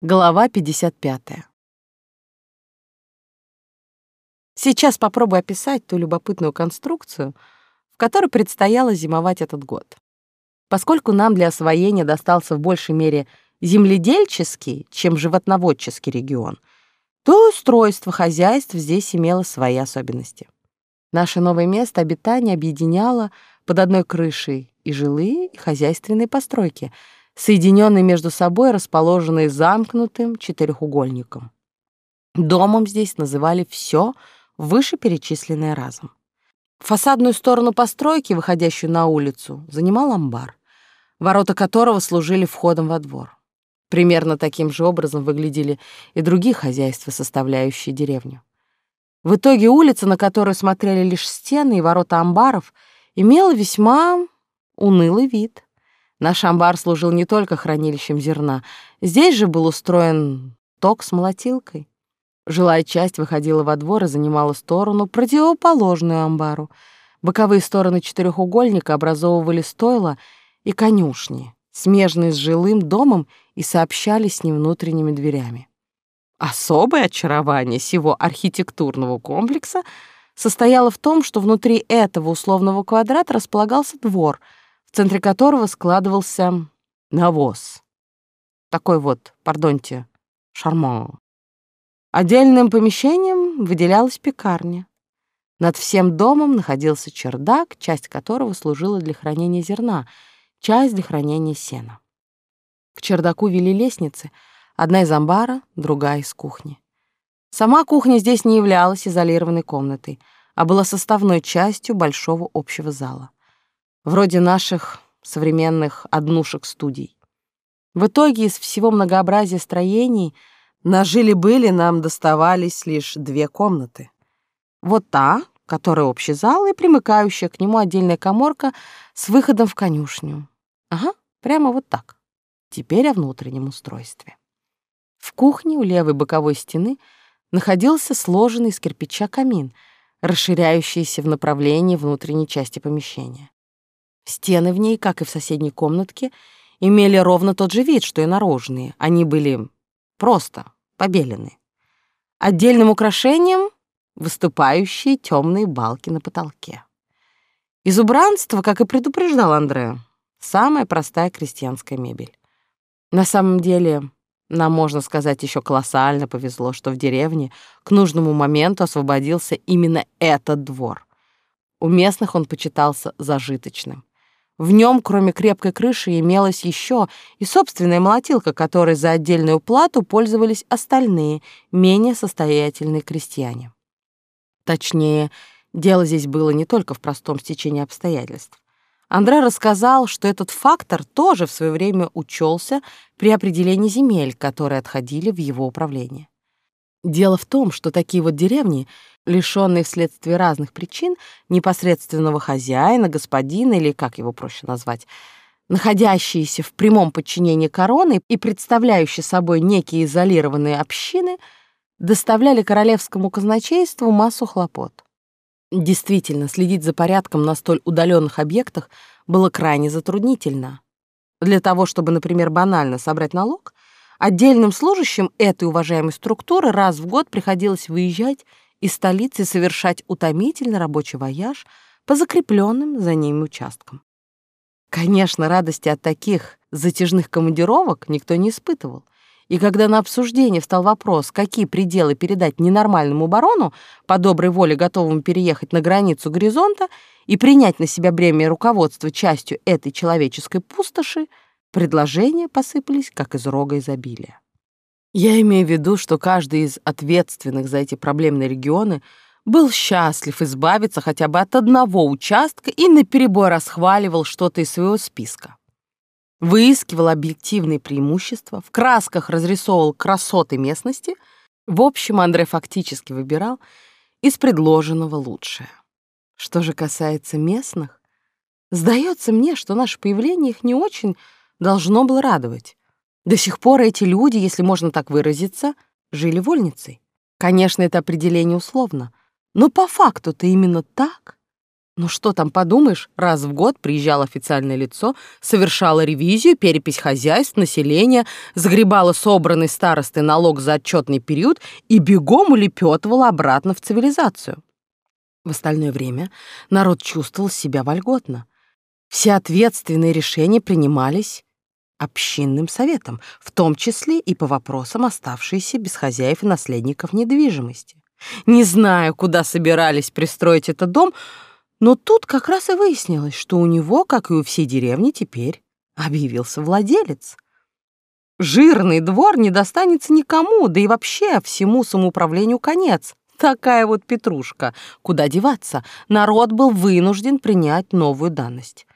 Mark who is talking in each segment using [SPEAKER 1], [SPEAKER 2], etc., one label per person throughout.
[SPEAKER 1] Глава 55. Сейчас попробую описать ту любопытную конструкцию, в которой предстояло зимовать этот год. Поскольку нам для освоения достался в большей мере земледельческий, чем животноводческий регион, то устройство хозяйств здесь имело свои особенности. Наше новое место обитания объединяло под одной крышей и жилые, и хозяйственные постройки — соединенные между собой, расположенные замкнутым четырехугольником. Домом здесь называли все вышеперечисленное разом. Фасадную сторону постройки, выходящую на улицу, занимал амбар, ворота которого служили входом во двор. Примерно таким же образом выглядели и другие хозяйства, составляющие деревню. В итоге улица, на которую смотрели лишь стены и ворота амбаров, имела весьма унылый вид — Наш амбар служил не только хранилищем зерна. Здесь же был устроен ток с молотилкой. Жилая часть выходила во двор и занимала сторону, противоположную амбару. Боковые стороны четырехугольника образовывали стойла и конюшни, смежные с жилым домом и сообщались с ним внутренними дверями. Особое очарование сего архитектурного комплекса состояло в том, что внутри этого условного квадрата располагался двор — в центре которого складывался навоз. Такой вот, пардоньте, шарман. Отдельным помещением выделялась пекарня. Над всем домом находился чердак, часть которого служила для хранения зерна, часть для хранения сена. К чердаку вели лестницы, одна из амбара, другая из кухни. Сама кухня здесь не являлась изолированной комнатой, а была составной частью большого общего зала вроде наших современных однушек-студий. В итоге из всего многообразия строений на жили-были нам доставались лишь две комнаты. Вот та, которая общий зал, и примыкающая к нему отдельная коморка с выходом в конюшню. Ага, прямо вот так. Теперь о внутреннем устройстве. В кухне у левой боковой стены находился сложенный из кирпича камин, расширяющийся в направлении внутренней части помещения. Стены в ней, как и в соседней комнатке, имели ровно тот же вид, что и наружные. Они были просто побелены. Отдельным украшением — выступающие темные балки на потолке. Из убранства, как и предупреждал Андре, самая простая крестьянская мебель. На самом деле, нам, можно сказать, еще колоссально повезло, что в деревне к нужному моменту освободился именно этот двор. У местных он почитался зажиточным. В нем, кроме крепкой крыши, имелась еще и собственная молотилка, которой за отдельную плату пользовались остальные, менее состоятельные крестьяне. Точнее, дело здесь было не только в простом стечении обстоятельств. Андре рассказал, что этот фактор тоже в свое время учелся при определении земель, которые отходили в его управление. Дело в том, что такие вот деревни лишённые вследствие разных причин непосредственного хозяина, господина или как его проще назвать, находящиеся в прямом подчинении короны и представляющие собой некие изолированные общины, доставляли королевскому казначейству массу хлопот. Действительно, следить за порядком на столь удаленных объектах было крайне затруднительно. Для того, чтобы, например, банально собрать налог, отдельным служащим этой уважаемой структуры раз в год приходилось выезжать из столицы совершать утомительный рабочий вояж по закрепленным за ними участкам. Конечно, радости от таких затяжных командировок никто не испытывал. И когда на обсуждение встал вопрос, какие пределы передать ненормальному барону, по доброй воле готовому переехать на границу горизонта и принять на себя бремя руководства частью этой человеческой пустоши, предложения посыпались, как из рога изобилия. Я имею в виду, что каждый из ответственных за эти проблемные регионы был счастлив избавиться хотя бы от одного участка и наперебой расхваливал что-то из своего списка. Выискивал объективные преимущества, в красках разрисовывал красоты местности. В общем, Андре фактически выбирал из предложенного лучшее. Что же касается местных, сдается мне, что наше появление их не очень должно было радовать. До сих пор эти люди, если можно так выразиться, жили вольницей. Конечно, это определение условно, но по факту-то именно так. Ну что там, подумаешь, раз в год приезжало официальное лицо, совершало ревизию, перепись хозяйств, населения, сгребало собранный старостой налог за отчетный период и бегом улепетывало обратно в цивилизацию. В остальное время народ чувствовал себя вольготно. Все ответственные решения принимались общинным советом, в том числе и по вопросам оставшейся без хозяев и наследников недвижимости. Не знаю, куда собирались пристроить этот дом, но тут как раз и выяснилось, что у него, как и у всей деревни, теперь объявился владелец. Жирный двор не достанется никому, да и вообще всему самоуправлению конец. Такая вот петрушка. Куда деваться? Народ был вынужден принять новую данность.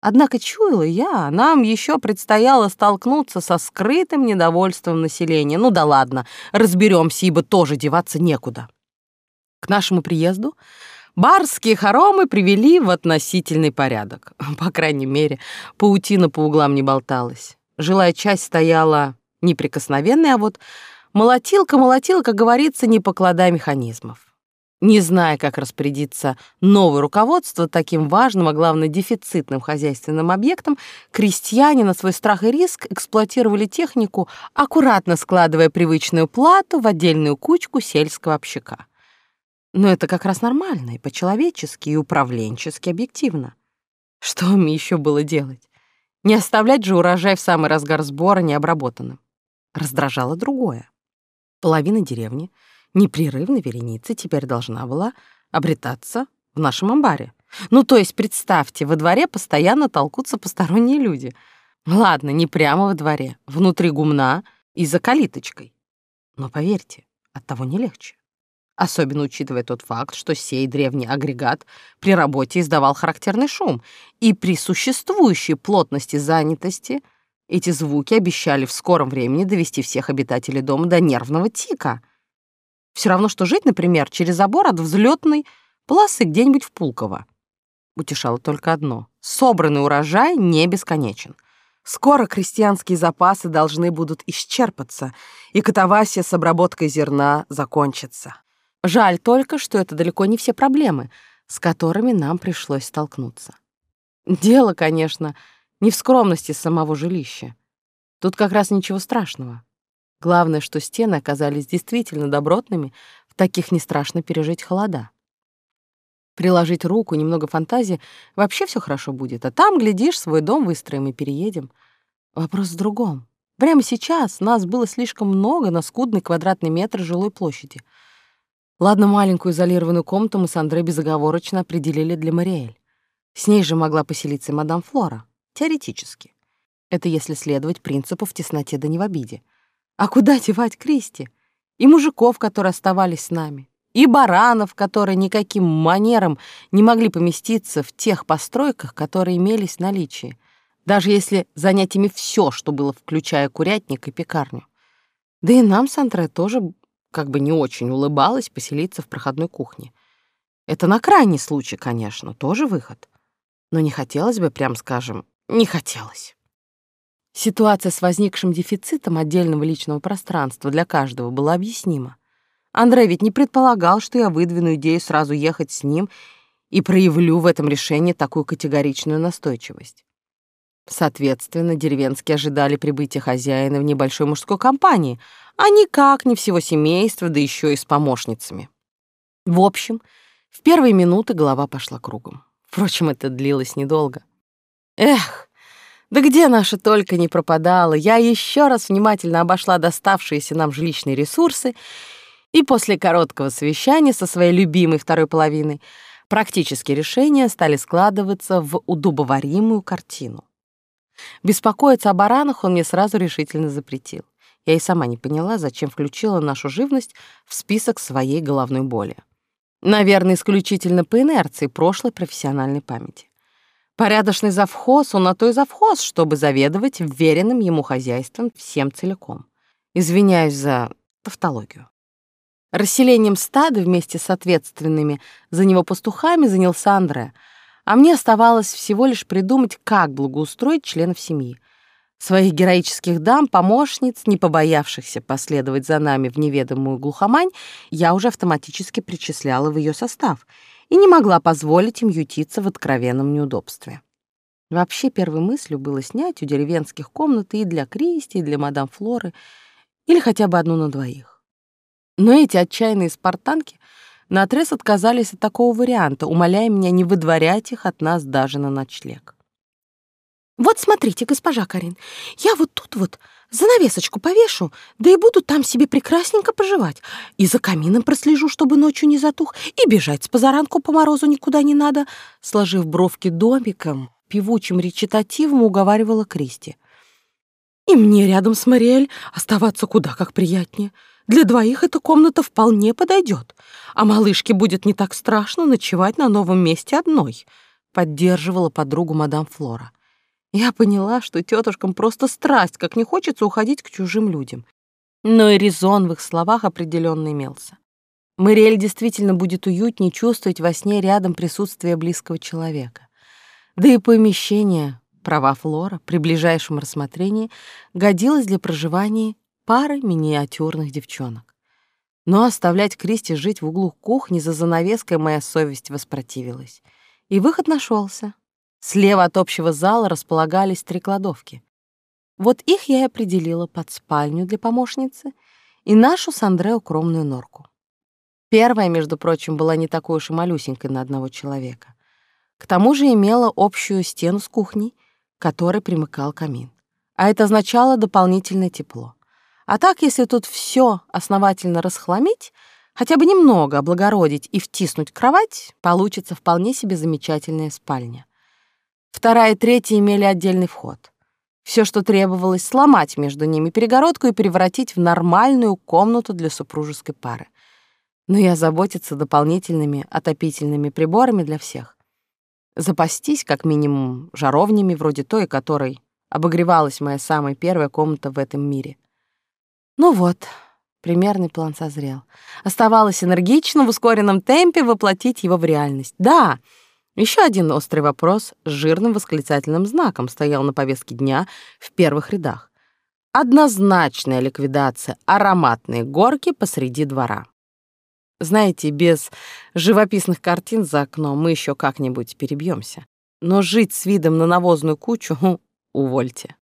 [SPEAKER 1] Однако чуяла я, нам еще предстояло столкнуться со скрытым недовольством населения. Ну да ладно, разберемся, ибо тоже деваться некуда. К нашему приезду барские хоромы привели в относительный порядок. По крайней мере, паутина по углам не болталась. Жилая часть стояла неприкосновенной, а вот молотилка молотила, как говорится, не покладая механизмов. Не зная, как распорядиться новое руководство таким важным, а главное дефицитным хозяйственным объектом, крестьяне на свой страх и риск эксплуатировали технику, аккуратно складывая привычную плату в отдельную кучку сельского общака. Но это как раз нормально и по-человечески, и управленчески объективно. Что мне еще было делать? Не оставлять же урожай в самый разгар сбора необработанным. Раздражало другое. Половина деревни — непрерывной вереница теперь должна была обретаться в нашем амбаре. Ну, то есть, представьте, во дворе постоянно толкутся посторонние люди. Ладно, не прямо во дворе, внутри гумна и за калиточкой. Но поверьте, от того не легче. Особенно учитывая тот факт, что сей древний агрегат при работе издавал характерный шум, и при существующей плотности занятости эти звуки обещали в скором времени довести всех обитателей дома до нервного тика — все равно, что жить, например, через забор от взлетной полосы где-нибудь в Пулково. Утешало только одно — собранный урожай не бесконечен. Скоро крестьянские запасы должны будут исчерпаться, и катавасия с обработкой зерна закончится. Жаль только, что это далеко не все проблемы, с которыми нам пришлось столкнуться. Дело, конечно, не в скромности самого жилища. Тут как раз ничего страшного. Главное, что стены оказались действительно добротными, в таких не страшно пережить холода. Приложить руку, немного фантазии, вообще все хорошо будет, а там, глядишь, свой дом выстроим и переедем. Вопрос в другом. Прямо сейчас нас было слишком много на скудный квадратный метр жилой площади. Ладно, маленькую изолированную комнату мы с Андре безоговорочно определили для Мариэль. С ней же могла поселиться мадам Флора. Теоретически. Это если следовать принципу в тесноте да не в обиде. А куда девать Кристи? И мужиков, которые оставались с нами, и баранов, которые никаким манером не могли поместиться в тех постройках, которые имелись в наличии, даже если занять ими все, что было, включая курятник и пекарню. Да и нам с Андре тоже как бы не очень улыбалось поселиться в проходной кухне. Это на крайний случай, конечно, тоже выход. Но не хотелось бы, прям скажем, не хотелось. Ситуация с возникшим дефицитом отдельного личного пространства для каждого была объяснима. Андрей ведь не предполагал, что я выдвину идею сразу ехать с ним и проявлю в этом решении такую категоричную настойчивость. Соответственно, деревенские ожидали прибытия хозяина в небольшой мужской компании, а никак не всего семейства, да еще и с помощницами. В общем, в первые минуты голова пошла кругом. Впрочем, это длилось недолго. Эх, да где наша только не пропадала, я еще раз внимательно обошла доставшиеся нам жилищные ресурсы и после короткого совещания со своей любимой второй половиной практические решения стали складываться в удобоваримую картину. Беспокоиться о баранах он мне сразу решительно запретил. Я и сама не поняла, зачем включила нашу живность в список своей головной боли. Наверное, исключительно по инерции прошлой профессиональной памяти. Порядочный завхоз, он на то и завхоз, чтобы заведовать вверенным ему хозяйством всем целиком. Извиняюсь за тавтологию. Расселением стада вместе с ответственными за него пастухами занялся Андре, а мне оставалось всего лишь придумать, как благоустроить членов семьи. Своих героических дам, помощниц, не побоявшихся последовать за нами в неведомую глухомань, я уже автоматически причисляла в ее состав — и не могла позволить им ютиться в откровенном неудобстве. Вообще первой мыслью было снять у деревенских комнаты и для Кристи, и для мадам Флоры, или хотя бы одну на двоих. Но эти отчаянные спартанки наотрез отказались от такого варианта, умоляя меня не выдворять их от нас даже на ночлег. «Вот смотрите, госпожа Карин, я вот тут вот занавесочку повешу, да и буду там себе прекрасненько поживать. И за камином прослежу, чтобы ночью не затух, и бежать с позаранку по морозу никуда не надо», сложив бровки домиком, певучим речитативом уговаривала Кристи. «И мне рядом с Мариэль оставаться куда как приятнее. Для двоих эта комната вполне подойдет, а малышке будет не так страшно ночевать на новом месте одной», поддерживала подругу мадам Флора. Я поняла, что тетушкам просто страсть, как не хочется уходить к чужим людям. Но и резон в их словах определенно имелся. Мариэль действительно будет уютнее чувствовать во сне рядом присутствие близкого человека. Да и помещение, права Флора, при ближайшем рассмотрении годилось для проживания пары миниатюрных девчонок. Но оставлять Кристи жить в углу кухни за занавеской моя совесть воспротивилась. И выход нашелся. Слева от общего зала располагались три кладовки. Вот их я и определила под спальню для помощницы и нашу с Андре укромную норку. Первая, между прочим, была не такой уж и малюсенькой на одного человека. К тому же имела общую стену с кухней, которой примыкал камин. А это означало дополнительное тепло. А так, если тут все основательно расхламить, хотя бы немного облагородить и втиснуть кровать, получится вполне себе замечательная спальня. Вторая и третья имели отдельный вход. Все, что требовалось, сломать между ними перегородку и превратить в нормальную комнату для супружеской пары. Но и озаботиться дополнительными отопительными приборами для всех. Запастись, как минимум, жаровнями, вроде той, которой обогревалась моя самая первая комната в этом мире. Ну вот, примерный план созрел. Оставалось энергично в ускоренном темпе воплотить его в реальность. Да, — еще один острый вопрос с жирным восклицательным знаком стоял на повестке дня в первых рядах. Однозначная ликвидация ароматной горки посреди двора. Знаете, без живописных картин за окном мы еще как-нибудь перебьемся. Но жить с видом на навозную кучу — увольте.